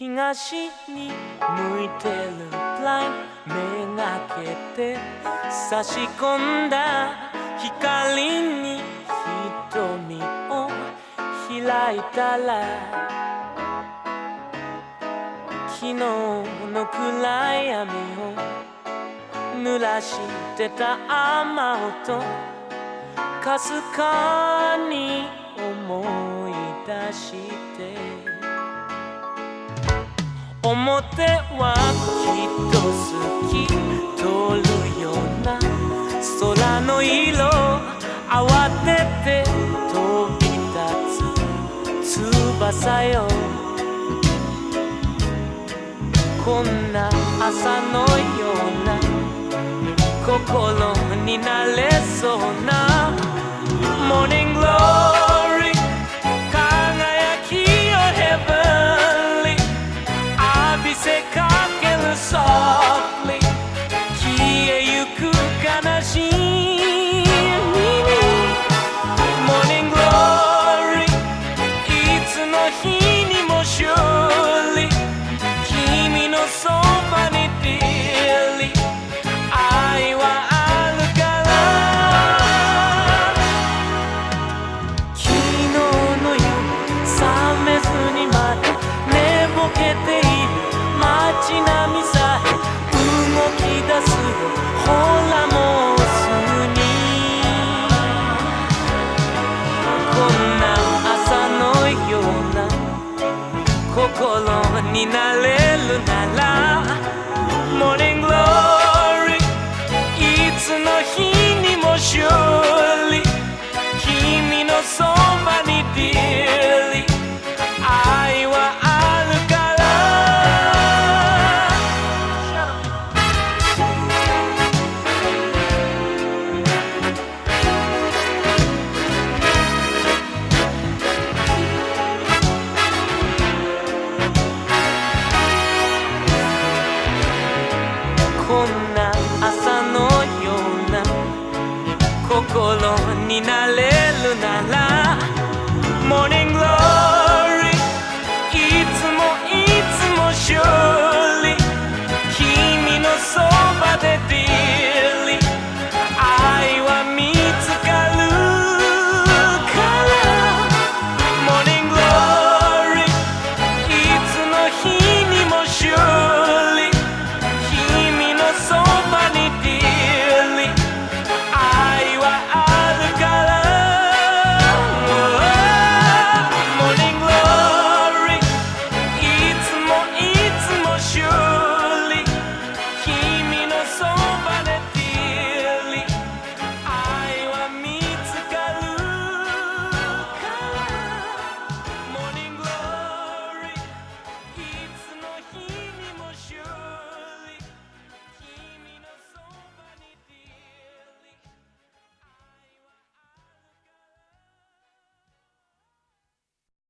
東に向いてるプラインめがけて差し込んだ光に瞳を開いたら昨日の暗闇を濡らしてた雨音かすかに思い出して表はきっと好き通るような空の色慌てて飛び立つ翼よ。こんな朝のような心になれそうな Morning Glory なれる心になれるならモーニングロー